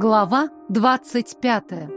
Глава двадцать пятая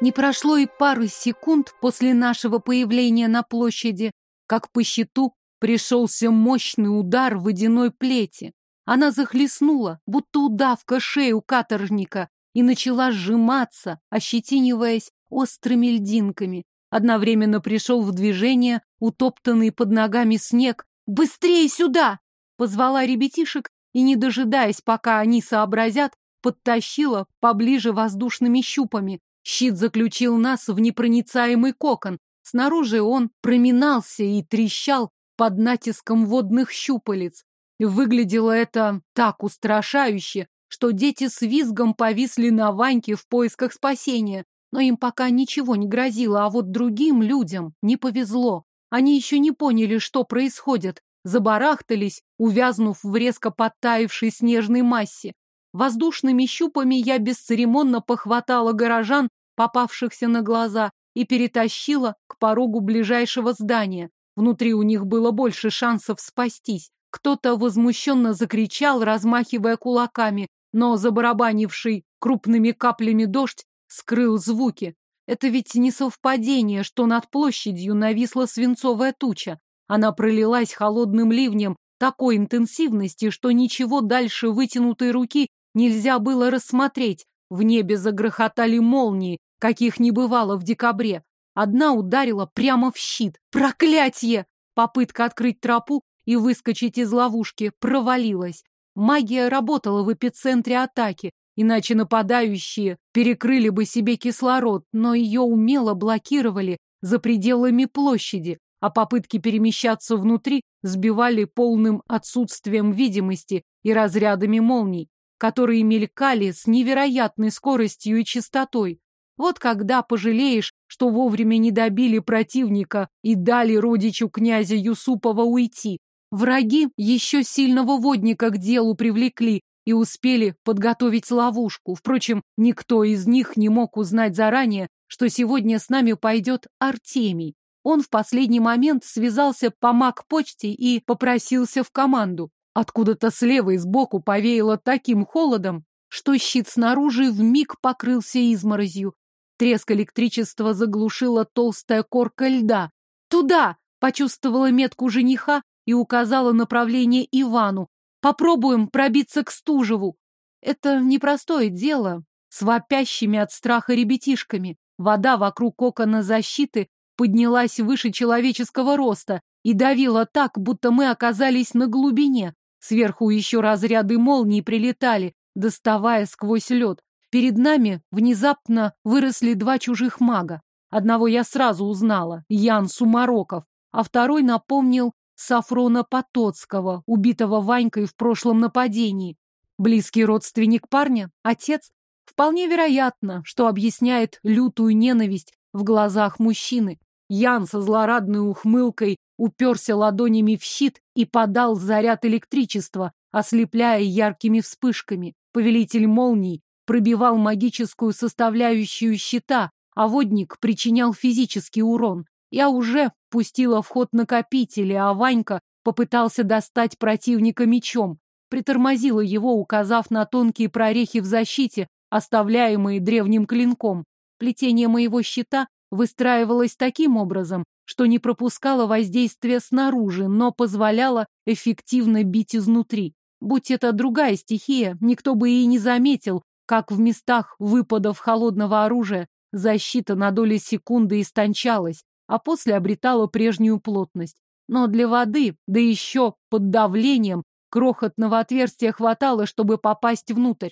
Не прошло и пары секунд после нашего появления на площади, как по щиту пришелся мощный удар водяной плети. Она захлестнула, будто удавка шею каторжника, и начала сжиматься, ощетиниваясь острыми льдинками. Одновременно пришел в движение утоптанный под ногами снег. «Быстрее сюда!» Позвала ребятишек и, не дожидаясь, пока они сообразят, подтащила поближе воздушными щупами. Щит заключил нас в непроницаемый кокон. Снаружи он проминался и трещал под натиском водных щупалец. Выглядело это так устрашающе, что дети с визгом повисли на Ваньке в поисках спасения. Но им пока ничего не грозило, а вот другим людям не повезло. Они еще не поняли, что происходит, забарахтались, увязнув в резко подтаившей снежной массе. Воздушными щупами я бесцеремонно похватала горожан, попавшихся на глаза, и перетащила к порогу ближайшего здания. Внутри у них было больше шансов спастись. Кто-то возмущенно закричал, размахивая кулаками, но забарабанивший крупными каплями дождь скрыл звуки. Это ведь не совпадение, что над площадью нависла свинцовая туча. Она пролилась холодным ливнем такой интенсивности, что ничего дальше вытянутой руки нельзя было рассмотреть. В небе загрохотали молнии, каких не бывало в декабре. Одна ударила прямо в щит. Проклятье! Попытка открыть тропу и выскочить из ловушки провалилась. Магия работала в эпицентре атаки, иначе нападающие перекрыли бы себе кислород, но ее умело блокировали за пределами площади, а попытки перемещаться внутри сбивали полным отсутствием видимости и разрядами молний, которые мелькали с невероятной скоростью и частотой. Вот когда пожалеешь, что вовремя не добили противника и дали родичу князя Юсупова уйти. Враги еще сильного водника к делу привлекли и успели подготовить ловушку. Впрочем, никто из них не мог узнать заранее, что сегодня с нами пойдет Артемий. Он в последний момент связался по маг-почте и попросился в команду. Откуда-то слева и сбоку повеяло таким холодом, что щит снаружи вмиг покрылся изморозью. Треск электричества заглушила толстая корка льда. «Туда!» — почувствовала метку жениха и указала направление Ивану. «Попробуем пробиться к Стужеву!» Это непростое дело с вопящими от страха ребятишками. Вода вокруг кокона защиты поднялась выше человеческого роста и давила так, будто мы оказались на глубине. Сверху еще разряды молний прилетали, доставая сквозь лед. Перед нами внезапно выросли два чужих мага. Одного я сразу узнала, Ян Сумароков, а второй напомнил Сафрона Потоцкого, убитого Ванькой в прошлом нападении. Близкий родственник парня, отец, вполне вероятно, что объясняет лютую ненависть в глазах мужчины. Ян со злорадной ухмылкой уперся ладонями в щит и подал заряд электричества, ослепляя яркими вспышками. Повелитель молний пробивал магическую составляющую щита, а водник причинял физический урон. Я уже пустила в ход накопители, а Ванька попытался достать противника мечом. Притормозила его, указав на тонкие прорехи в защите, оставляемые древним клинком. Плетение моего щита выстраивалось таким образом, что не пропускало воздействия снаружи, но позволяло эффективно бить изнутри. Будь это другая стихия, никто бы и не заметил, как в местах выпадов холодного оружия защита на доли секунды истончалась, а после обретала прежнюю плотность. Но для воды, да еще под давлением, крохотного отверстия хватало, чтобы попасть внутрь.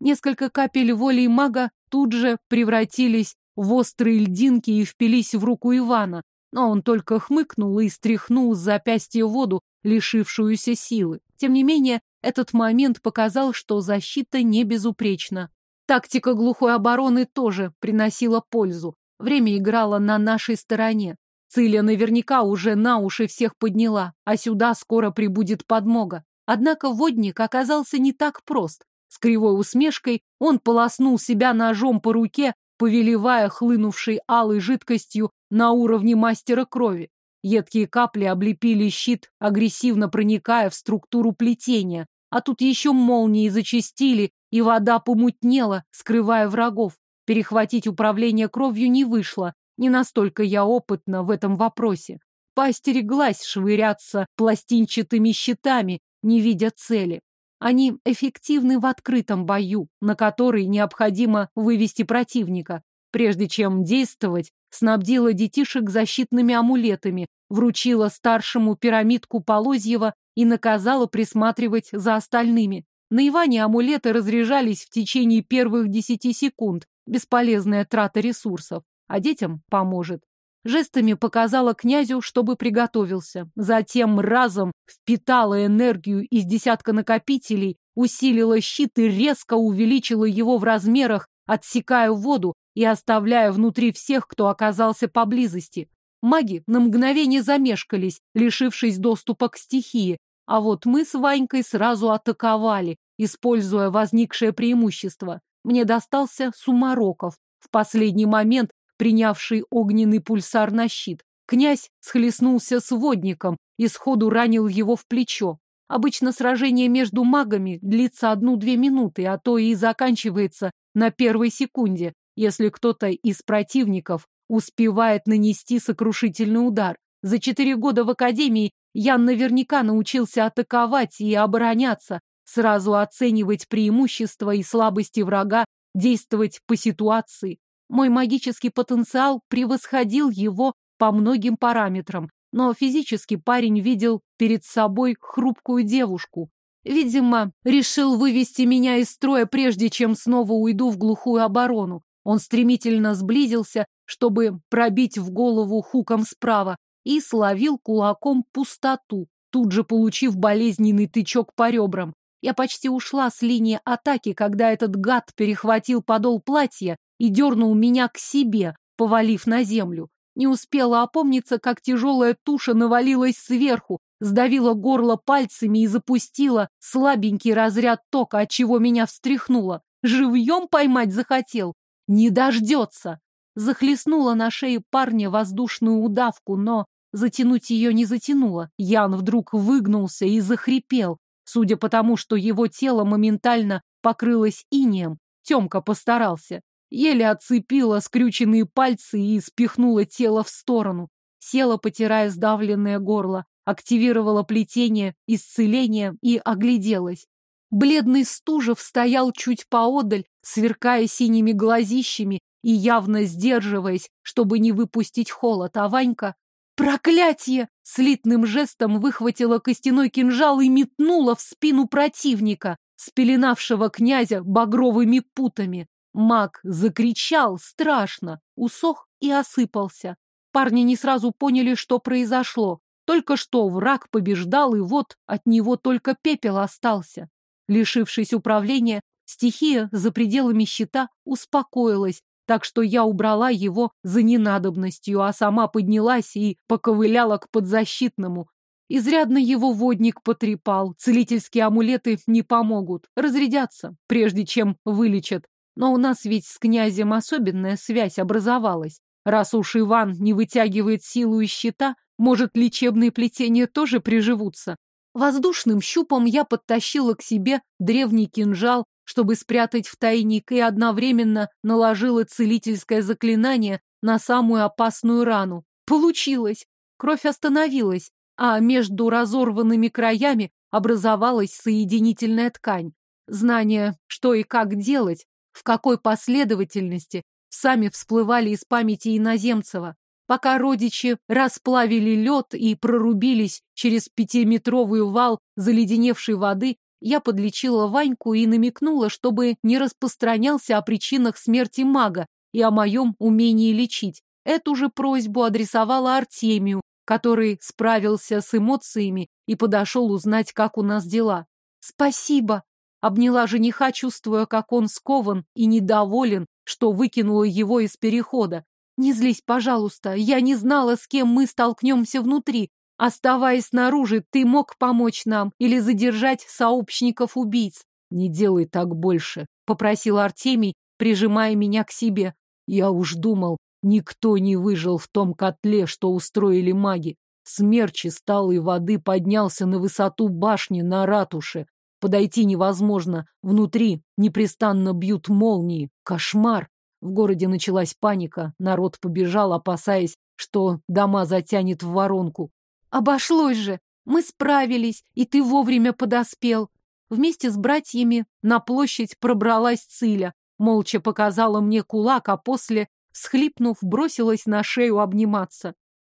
Несколько капель воли мага тут же превратились в острые льдинки и впились в руку Ивана, но он только хмыкнул и стряхнул с запястья воду, лишившуюся силы. Тем не менее, этот момент показал, что защита не безупречна. Тактика глухой обороны тоже приносила пользу. Время играло на нашей стороне. Циля наверняка уже на уши всех подняла, а сюда скоро прибудет подмога. Однако водник оказался не так прост. С кривой усмешкой он полоснул себя ножом по руке, повелевая хлынувшей алой жидкостью на уровне мастера крови. Едкие капли облепили щит, агрессивно проникая в структуру плетения. А тут еще молнии зачастили, и вода помутнела, скрывая врагов. Перехватить управление кровью не вышло. Не настолько я опытна в этом вопросе. Поостереглась швыряться пластинчатыми щитами, не видя цели. Они эффективны в открытом бою, на который необходимо вывести противника. Прежде чем действовать, снабдила детишек защитными амулетами, вручила старшему пирамидку Полозьева и наказала присматривать за остальными. На Иване амулеты разряжались в течение первых десяти секунд, бесполезная трата ресурсов, а детям поможет. Жестами показала князю, чтобы приготовился. Затем разом впитала энергию из десятка накопителей, усилила щит и резко увеличила его в размерах, отсекая воду и оставляя внутри всех, кто оказался поблизости. Маги на мгновение замешкались, лишившись доступа к стихии, а вот мы с Ванькой сразу атаковали, используя возникшее преимущество. Мне достался Сумароков, в последний момент принявший огненный пульсар на щит. Князь схлестнулся с водником и сходу ранил его в плечо. Обычно сражение между магами длится одну-две минуты, а то и заканчивается на первой секунде, если кто-то из противников успевает нанести сокрушительный удар. За четыре года в академии я наверняка научился атаковать и обороняться, сразу оценивать преимущества и слабости врага, действовать по ситуации. Мой магический потенциал превосходил его по многим параметрам, но физически парень видел перед собой хрупкую девушку. Видимо, решил вывести меня из строя, прежде чем снова уйду в глухую оборону. Он стремительно сблизился, чтобы пробить в голову хуком справа, и словил кулаком пустоту, тут же получив болезненный тычок по ребрам. Я почти ушла с линии атаки, когда этот гад перехватил подол платья и дернул меня к себе, повалив на землю. Не успела опомниться, как тяжелая туша навалилась сверху, сдавила горло пальцами и запустила слабенький разряд тока, от чего меня встряхнуло. Живьем поймать захотел? Не дождется! Захлестнула на шее парня воздушную удавку, но затянуть ее не затянула. Ян вдруг выгнулся и захрипел. Судя по тому, что его тело моментально покрылось инеем, Темка постарался. Еле отцепила скрюченные пальцы и спихнула тело в сторону. Села, потирая сдавленное горло, активировала плетение, исцеление и огляделась. Бледный Стужев стоял чуть поодаль, сверкая синими глазищами и явно сдерживаясь, чтобы не выпустить холод, а Ванька... Проклятие! Слитным жестом выхватила костяной кинжал и метнула в спину противника, спеленавшего князя багровыми путами. Маг закричал страшно, усох и осыпался. Парни не сразу поняли, что произошло. Только что враг побеждал, и вот от него только пепел остался. Лишившись управления, стихия за пределами щита успокоилась, так что я убрала его за ненадобностью, а сама поднялась и поковыляла к подзащитному. Изрядно его водник потрепал, целительские амулеты не помогут, разрядятся, прежде чем вылечат. Но у нас ведь с князем особенная связь образовалась. Раз уж Иван не вытягивает силу из щита, может, лечебные плетения тоже приживутся. Воздушным щупом я подтащила к себе древний кинжал, чтобы спрятать в тайник, и одновременно наложила целительское заклинание на самую опасную рану. Получилось! Кровь остановилась, а между разорванными краями образовалась соединительная ткань. Знание, что и как делать, в какой последовательности, сами всплывали из памяти иноземцева. Пока родичи расплавили лед и прорубились через пятиметровый вал заледеневшей воды, я подлечила Ваньку и намекнула, чтобы не распространялся о причинах смерти мага и о моем умении лечить. Эту же просьбу адресовала Артемию, который справился с эмоциями и подошел узнать, как у нас дела. «Спасибо!» Обняла жениха, чувствуя, как он скован и недоволен, что выкинула его из перехода. «Не злись, пожалуйста, я не знала, с кем мы столкнемся внутри. Оставаясь снаружи, ты мог помочь нам или задержать сообщников-убийц». «Не делай так больше», — попросил Артемий, прижимая меня к себе. «Я уж думал, никто не выжил в том котле, что устроили маги. Смерч из талой воды поднялся на высоту башни на ратуше. Подойти невозможно. Внутри непрестанно бьют молнии. Кошмар. В городе началась паника. Народ побежал, опасаясь, что дома затянет в воронку. Обошлось же. Мы справились, и ты вовремя подоспел. Вместе с братьями на площадь пробралась Циля. Молча показала мне кулак, а после, схлипнув, бросилась на шею обниматься.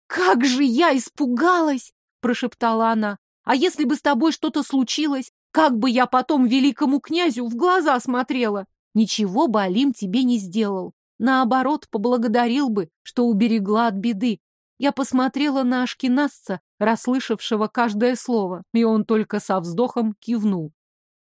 «Как же я испугалась!» — прошептала она. «А если бы с тобой что-то случилось, как бы я потом великому князю в глаза смотрела? Ничего бы Алим тебе не сделал. Наоборот, поблагодарил бы, что уберегла от беды. Я посмотрела на Ашкинасца, расслышавшего каждое слово, и он только со вздохом кивнул.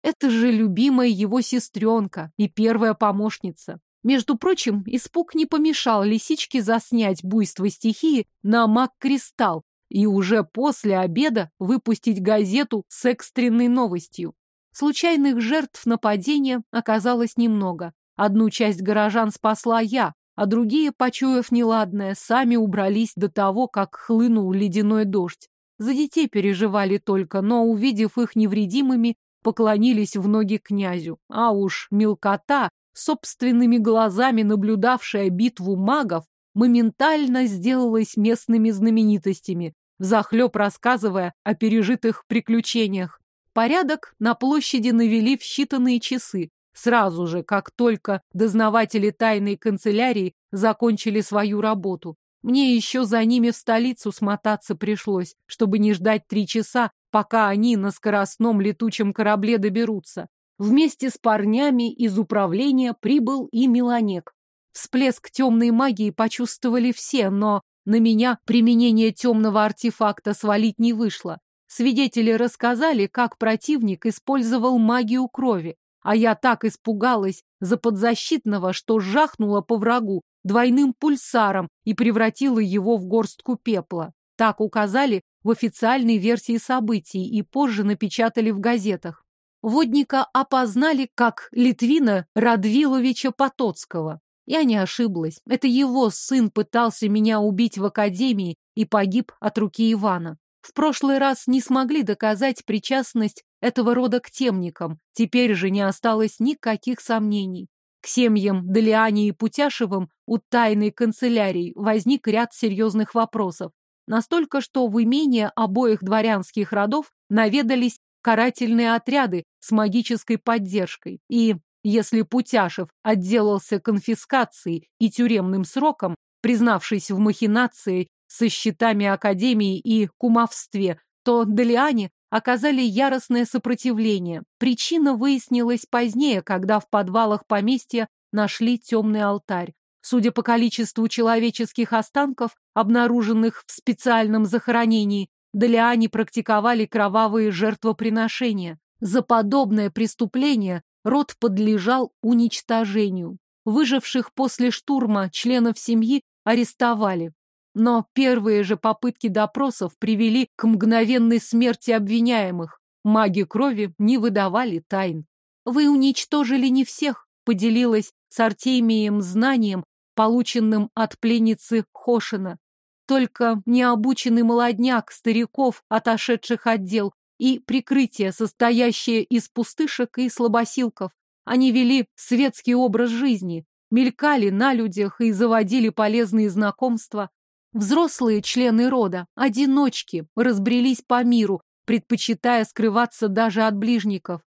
Это же любимая его сестренка и первая помощница. Между прочим, испуг не помешал лисичке заснять буйство стихии на маг-кристалл и уже после обеда выпустить газету с экстренной новостью. Случайных жертв нападения оказалось немного. Одну часть горожан спасла я, а другие, почуяв неладное, сами убрались до того, как хлынул ледяной дождь. За детей переживали только, но, увидев их невредимыми, поклонились в ноги князю. А уж мелкота, собственными глазами наблюдавшая битву магов, моментально сделалась местными знаменитостями, взахлеб рассказывая о пережитых приключениях. Порядок на площади навели в считанные часы, сразу же, как только дознаватели тайной канцелярии закончили свою работу. Мне еще за ними в столицу смотаться пришлось, чтобы не ждать три часа, пока они на скоростном летучем корабле доберутся. Вместе с парнями из управления прибыл и Меланек. Всплеск темной магии почувствовали все, но на меня применение темного артефакта свалить не вышло. Свидетели рассказали, как противник использовал магию крови, а я так испугалась за подзащитного, что жахнула по врагу двойным пульсаром и превратила его в горстку пепла. Так указали в официальной версии событий и позже напечатали в газетах. Водника опознали как Литвина Радвиловича Потоцкого. Я не ошиблась. Это его сын пытался меня убить в академии и погиб от руки Ивана. В прошлый раз не смогли доказать причастность этого рода к темникам. Теперь же не осталось никаких сомнений. К семьям Делиане и Путяшевым у тайной канцелярии возник ряд серьезных вопросов. Настолько, что в имение обоих дворянских родов наведались карательные отряды с магической поддержкой. И если Путяшев отделался конфискацией и тюремным сроком, признавшись в махинации со счетами Академии и кумовстве, то Делиане оказали яростное сопротивление. Причина выяснилась позднее, когда в подвалах поместья нашли темный алтарь. Судя по количеству человеческих останков, обнаруженных в специальном захоронении, Делиане практиковали кровавые жертвоприношения. За подобное преступление род подлежал уничтожению. Выживших после штурма членов семьи арестовали. Но первые же попытки допросов привели к мгновенной смерти обвиняемых. Маги крови не выдавали тайн. Вы уничтожили не всех, поделилась с Артемием знанием, полученным от пленницы Хошина. Только необученный молодняк стариков, отошедших от дел, и прикрытие, состоящее из пустышек и слабосилков. Они вели светский образ жизни, мелькали на людях и заводили полезные знакомства. Взрослые члены рода, одиночки, разбрелись по миру, предпочитая скрываться даже от ближников.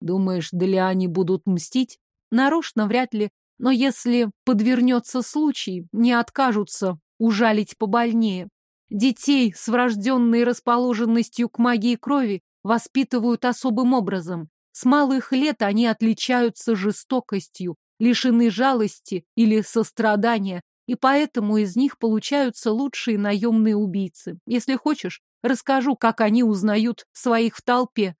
Думаешь, Делиане будут мстить? Нарочно вряд ли, но если подвернется случай, не откажутся ужалить побольнее. Детей с врожденной расположенностью к магии крови воспитывают особым образом. С малых лет они отличаются жестокостью, лишены жалости или сострадания, и поэтому из них получаются лучшие наемные убийцы. Если хочешь, расскажу, как они узнают своих в толпе.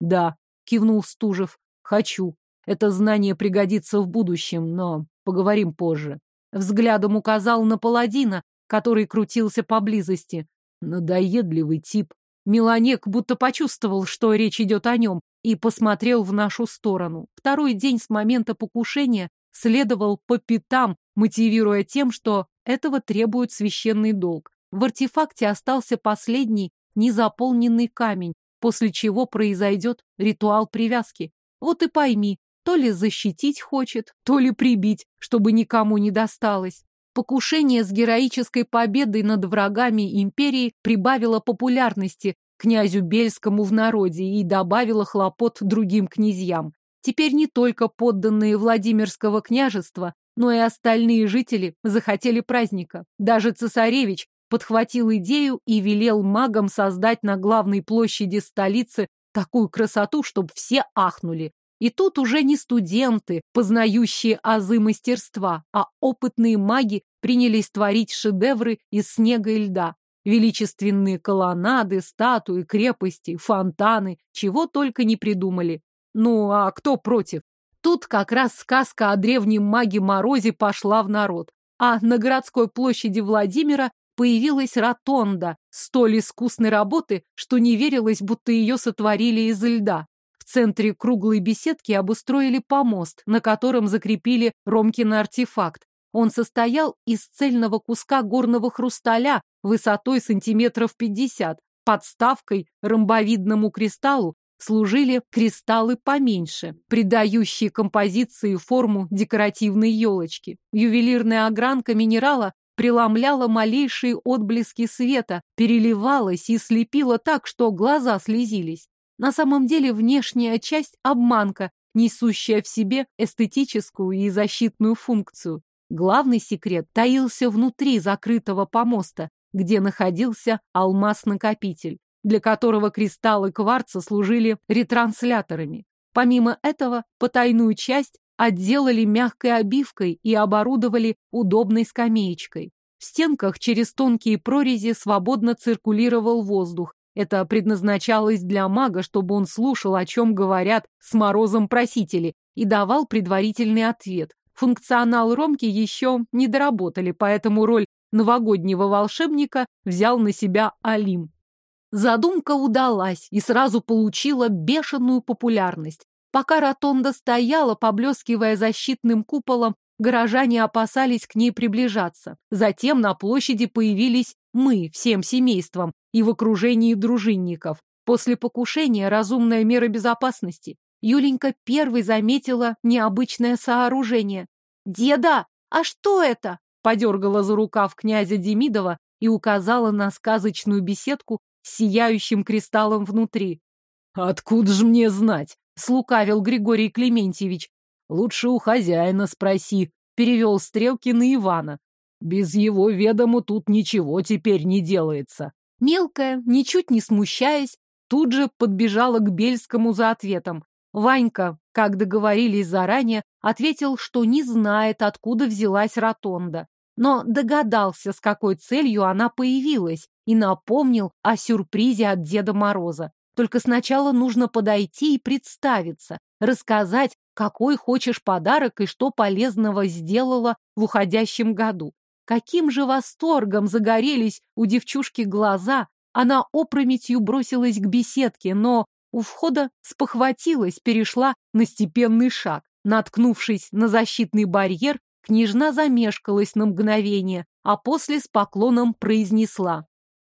Да, кивнул Стужев, хочу. Это знание пригодится в будущем, но поговорим позже. Взглядом указал на паладина, который крутился поблизости. Надоедливый тип. Меланек будто почувствовал, что речь идет о нем, и посмотрел в нашу сторону. Второй день с момента покушения следовал по пятам мотивируя тем, что этого требует священный долг. В артефакте остался последний незаполненный камень, после чего произойдет ритуал привязки. Вот и пойми, то ли защитить хочет, то ли прибить, чтобы никому не досталось. Покушение с героической победой над врагами империи прибавило популярности князю Бельскому в народе и добавило хлопот другим князьям. Теперь не только подданные Владимирского княжества, но и остальные жители захотели праздника. Даже цесаревич подхватил идею и велел магам создать на главной площади столицы такую красоту, чтобы все ахнули. И тут уже не студенты, познающие азы мастерства, а опытные маги принялись творить шедевры из снега и льда. Величественные колоннады, статуи, крепости, фонтаны, чего только не придумали. Ну, а кто против? Тут как раз сказка о древнем маге Морозе пошла в народ. А на городской площади Владимира появилась ротонда, столь искусной работы, что не верилось, будто ее сотворили из льда. В центре круглой беседки обустроили помост, на котором закрепили Ромкин артефакт. Он состоял из цельного куска горного хрусталя высотой сантиметров пятьдесят. Подставкой ромбовидному кристаллу служили кристаллы поменьше, придающие композиции форму декоративной елочки. Ювелирная огранка минерала преломляла малейшие отблески света, переливалась и слепила так, что глаза слезились. На самом деле внешняя часть – обманка, несущая в себе эстетическую и защитную функцию. Главный секрет таился внутри закрытого помоста, где находился алмаз-накопитель, для которого кристаллы кварца служили ретрансляторами. Помимо этого, потайную часть отделали мягкой обивкой и оборудовали удобной скамеечкой. В стенках через тонкие прорези свободно циркулировал воздух, это предназначалось для мага, чтобы он слушал, о чем говорят с морозом просители, и давал предварительный ответ. Функционал Ромки еще не доработали, поэтому роль новогоднего волшебника взял на себя Алим. Задумка удалась и сразу получила бешеную популярность. Пока ротонда стояла, поблескивая защитным куполом, горожане опасались к ней приближаться. Затем на площади появились мы всем семейством и в окружении дружинников. После покушения разумная мера безопасности. Юленька первой заметила необычное сооружение. «Деда, а что это?» подергала за рукав князя Демидова и указала на сказочную беседку сияющим кристаллом внутри. «Откуда же мне знать?» — слукавил Григорий Клементьевич. «Лучше у хозяина спроси», — перевел стрелки на Ивана. Без его ведома тут ничего теперь не делается. Мелкая, ничуть не смущаясь, тут же подбежала к Бельскому за ответом. Ванька, как договорились заранее, ответил, что не знает, откуда взялась ротонда. Но догадался, с какой целью она появилась, и напомнил о сюрпризе от Деда Мороза. Только сначала нужно подойти и представиться, рассказать, какой хочешь подарок и что полезного сделала в уходящем году. Каким же восторгом загорелись у девчушки глаза! Она опрометью бросилась к беседке, но у входа спохватилась, перешла на степенный шаг. Наткнувшись на защитный барьер, княжна замешкалась на мгновение, а после с поклоном произнесла.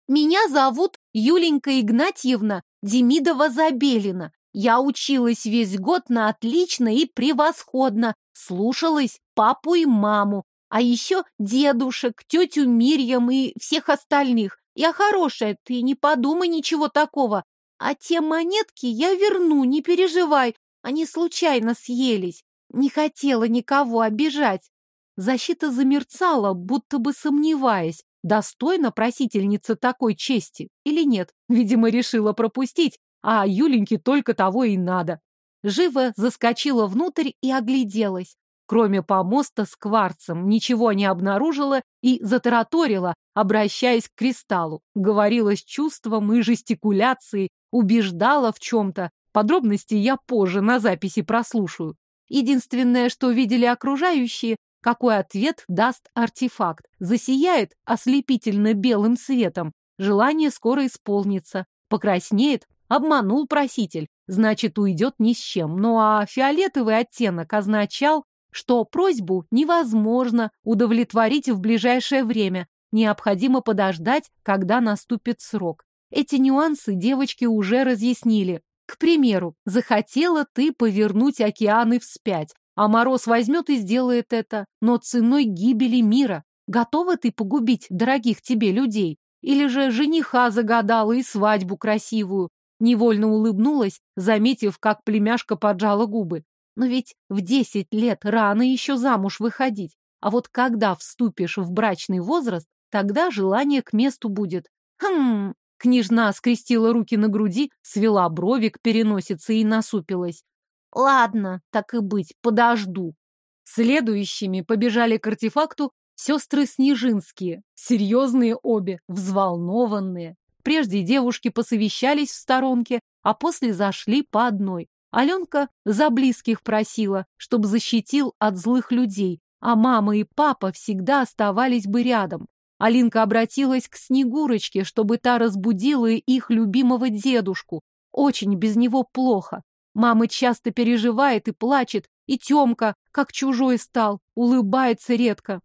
«Меня зовут Юленька Игнатьевна Демидова-Забелина. Я училась весь год на отлично и превосходно, слушалась папу и маму, а еще дедушек, тетю Мирьям и всех остальных. Я хорошая, ты не подумай ничего такого. А те монетки я верну, не переживай. Они случайно съелись. Не хотела никого обижать. Защита замерцала, будто бы сомневаясь, достойна просительница такой чести или нет. Видимо, решила пропустить, а Юленьке только того и надо. Живо заскочила внутрь и огляделась. Кроме помоста с кварцем, ничего не обнаружила и затараторила, обращаясь к кристаллу. Говорила с чувством и жестикуляцией, убеждала в чем-то. Подробности я позже на записи прослушаю. Единственное, что видели окружающие, какой ответ даст артефакт. Засияет ослепительно белым светом. Желание скоро исполнится. Покраснеет, обманул проситель, значит, уйдет ни с чем. Ну а фиолетовый оттенок означал что просьбу невозможно удовлетворить в ближайшее время. необходимо подождать, когда наступит срок. Эти нюансы девочки уже разъяснили. К примеру, захотела ты повернуть океаны вспять, а Мороз возьмет и сделает это, но ценой гибели мира. Готова ты погубить дорогих тебе людей? Или же жениха загадала и свадьбу красивую? Невольно улыбнулась, заметив, как племяшка поджала губы. Но ведь в десять лет рано еще замуж выходить. А вот когда вступишь в брачный возраст, тогда желание к месту будет. Хм, княжна скрестила руки на груди, свела брови к переносице и насупилась. Ладно, так и быть, подожду. Следующими побежали к артефакту сестры Снежинские, серьезные обе, взволнованные. Прежде девушки посовещались в сторонке, а после зашли по одной. Аленка за близких просила, чтобы защитил от злых людей, а мама и папа всегда оставались бы рядом. Алинка обратилась к Снегурочке, чтобы та разбудила их любимого дедушку. Очень без него плохо. Мама часто переживает и плачет, и Тёмка, как чужой стал, улыбается редко.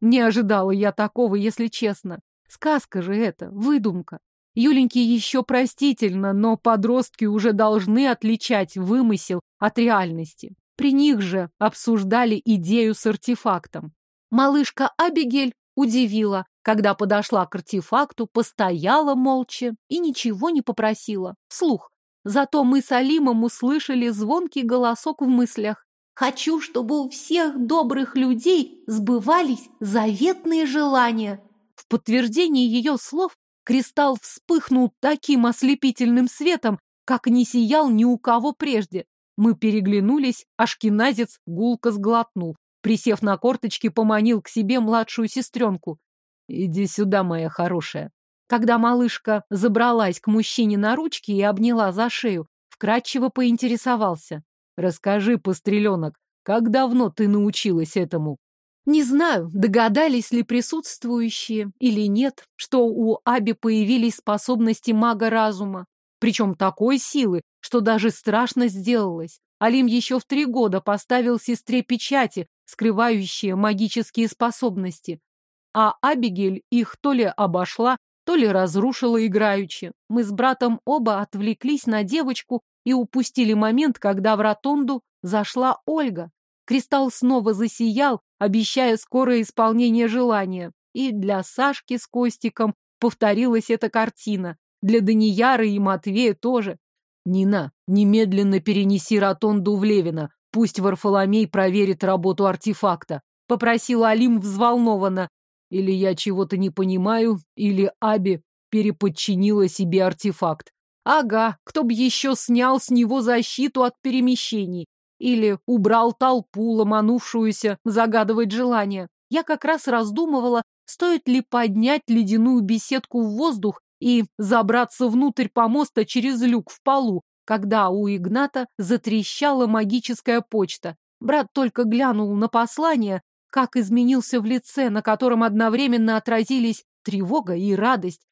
Не ожидала я такого, если честно. Сказка же это, выдумка. Юленьке еще простительно, но подростки уже должны отличать вымысел от реальности. При них же обсуждали идею с артефактом. Малышка Абигель удивила, когда подошла к артефакту, постояла молча и ничего не попросила, вслух. Зато мы с Алимом услышали звонкий голосок в мыслях. «Хочу, чтобы у всех добрых людей сбывались заветные желания». В подтверждение ее слов Кристалл вспыхнул таким ослепительным светом, как не сиял ни у кого прежде. Мы переглянулись, а шкиназец гулко сглотнул. Присев на корточки, поманил к себе младшую сестренку. «Иди сюда, моя хорошая». Когда малышка забралась к мужчине на ручки и обняла за шею, вкратчиво поинтересовался. «Расскажи, постреленок, как давно ты научилась этому?» Не знаю, догадались ли присутствующие или нет, что у Аби появились способности мага разума. Причем такой силы, что даже страшно сделалось. Алим еще в три года поставил сестре печати, скрывающие магические способности. А Абигель их то ли обошла, то ли разрушила играючи. Мы с братом оба отвлеклись на девочку и упустили момент, когда в ротонду зашла Ольга. Кристалл снова засиял, обещая скорое исполнение желания. И для Сашки с Костиком повторилась эта картина. Для Данияры и Матвея тоже. «Нина, немедленно перенеси ротонду в Левина. Пусть Варфоломей проверит работу артефакта», — попросил Алим взволнованно. «Или я чего-то не понимаю, или Аби переподчинила себе артефакт. Ага, кто б еще снял с него защиту от перемещений. Или убрал толпу, ломанувшуюся загадывать желание. Я как раз раздумывала, стоит ли поднять ледяную беседку в воздух и забраться внутрь помоста через люк в полу, когда у Игната затрещала магическая почта. Брат только глянул на послание, как изменился в лице, на котором одновременно отразились тревога и радость.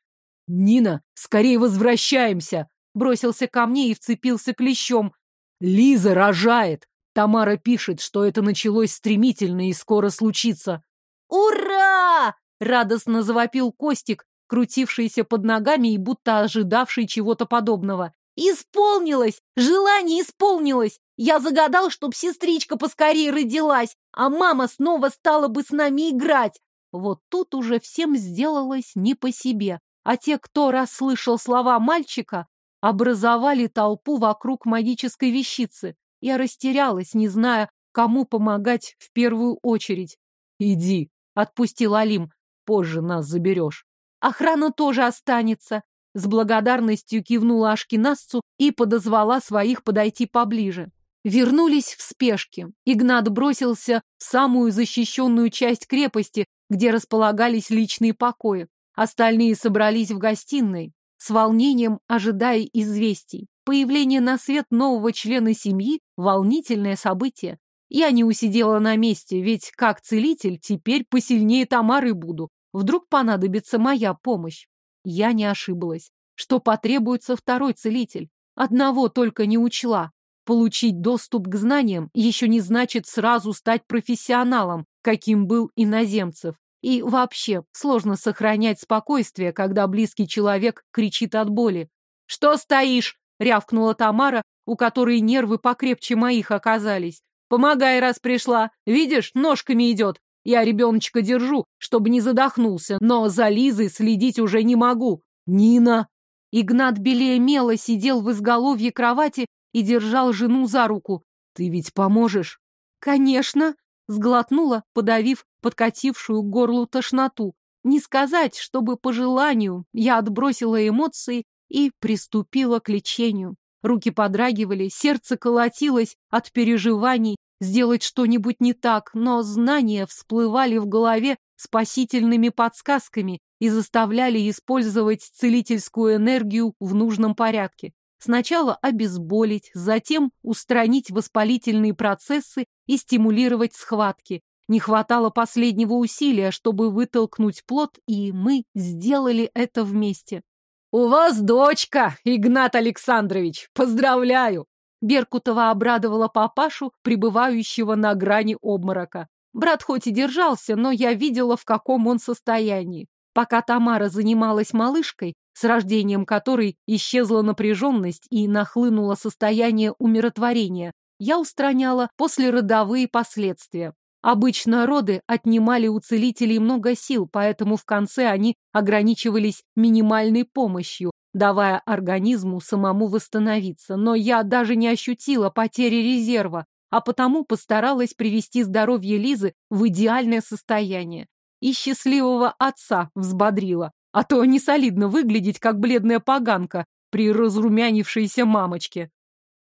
«Нина, скорее возвращаемся!» Бросился ко мне и вцепился клещом. Лиза рожает. Тамара пишет, что это началось стремительно и скоро случится. «Ура!» — радостно завопил Костик, крутившийся под ногами и будто ожидавший чего-то подобного. «Исполнилось! Желание исполнилось! Я загадал, чтоб сестричка поскорее родилась, а мама снова стала бы с нами играть!» Вот тут уже всем сделалось не по себе, а те, кто расслышал слова мальчика, образовали толпу вокруг магической вещицы. Я растерялась, не зная, кому помогать в первую очередь. «Иди», — отпустил Алим, — «позже нас заберешь». «Охрана тоже останется», — с благодарностью кивнула Ашкинасцу и подозвала своих подойти поближе. Вернулись в спешке. Игнат бросился в самую защищенную часть крепости, где располагались личные покои. Остальные собрались в гостиной с волнением ожидая известий. Появление на свет нового члена семьи – волнительное событие. Я не усидела на месте, ведь как целитель теперь посильнее Тамары буду. Вдруг понадобится моя помощь. Я не ошиблась. Что потребуется второй целитель? Одного только не учла. Получить доступ к знаниям еще не значит сразу стать профессионалом, каким был иноземцев. И вообще, сложно сохранять спокойствие, когда близкий человек кричит от боли. «Что стоишь?» — рявкнула Тамара, у которой нервы покрепче моих оказались. «Помогай, раз пришла. Видишь, ножками идет. Я ребеночка держу, чтобы не задохнулся, но за Лизой следить уже не могу. Нина!» Игнат белее мела сидел в изголовье кровати и держал жену за руку. «Ты ведь поможешь?» «Конечно!» — сглотнула, подавив подкатившую к горлу тошноту. Не сказать, чтобы по желанию я отбросила эмоции и приступила к лечению. Руки подрагивали, сердце колотилось от переживаний, сделать что-нибудь не так, но знания всплывали в голове спасительными подсказками и заставляли использовать целительскую энергию в нужном порядке. Сначала обезболить, затем устранить воспалительные процессы и стимулировать схватки. Не хватало последнего усилия, чтобы вытолкнуть плод, и мы сделали это вместе. «У вас дочка, Игнат Александрович! Поздравляю!» Беркутова обрадовала папашу, пребывающего на грани обморока. Брат хоть и держался, но я видела, в каком он состоянии. Пока Тамара занималась малышкой, с рождением которой исчезла напряженность и нахлынуло состояние умиротворения, я устраняла послеродовые последствия. Обычно роды отнимали у целителей много сил, поэтому в конце они ограничивались минимальной помощью, давая организму самому восстановиться. Но я даже не ощутила потери резерва, а потому постаралась привести здоровье Лизы в идеальное состояние. И счастливого отца взбодрила, а то не солидно выглядеть, как бледная поганка при разрумянившейся мамочке.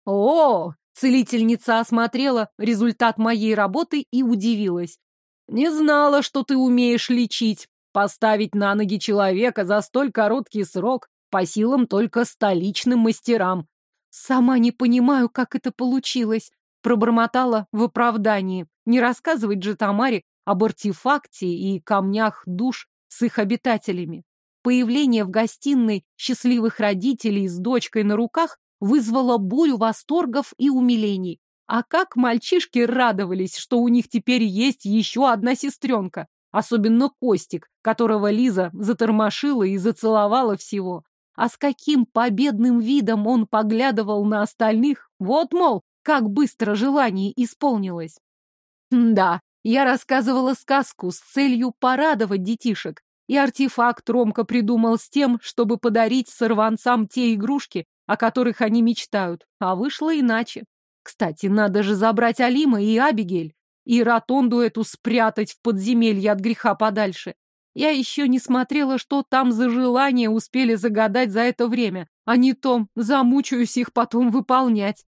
«О, Целительница осмотрела результат моей работы и удивилась. «Не знала, что ты умеешь лечить. Поставить на ноги человека за столь короткий срок по силам только столичным мастерам». «Сама не понимаю, как это получилось», — пробормотала в оправдании. Не рассказывать же Тамаре об артефакте и камнях душ с их обитателями. Появление в гостиной счастливых родителей с дочкой на руках вызвало бурю восторгов и умилений. А как мальчишки радовались, что у них теперь есть еще одна сестренка. Особенно Костик, которого Лиза затормошила и зацеловала всего. А с каким победным видом он поглядывал на остальных. Вот, мол, как быстро желание исполнилось. Да, я рассказывала сказку с целью порадовать детишек. И артефакт Ромка придумал с тем, чтобы подарить сорванцам те игрушки, о которых они мечтают, а вышло иначе. Кстати, надо же забрать Алима и Абигель, и ротонду эту спрятать в подземелье от греха подальше. Я еще не смотрела, что там за желания успели загадать за это время, а не то замучаюсь их потом выполнять.